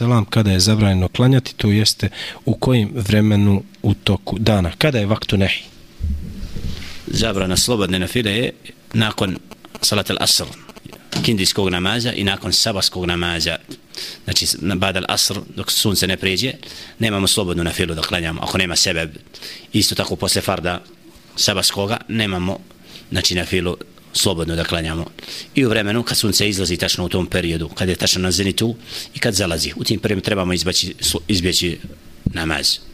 selam kada je zabranjeno klanjati, to jeste u kojim vremenu u toku dana. Kada je vaktu nehi? Zabrana slobodne na file je nakon salat al-asr, kindijskog namaza i nakon sabaskog namaza znači na badal asr dok sunce ne pređe nemamo slobodnu na filu da klanjamo ako nema sebe isto tako posle farda sabaskoga nemamo znači na filu slobodno da klanjamo. I u vremenu kad sunce izlazi tačno u tom periodu kad je tačno na zenitu i kad zalazi. U tim periodu trebamo izbaći, izbjeći namaz.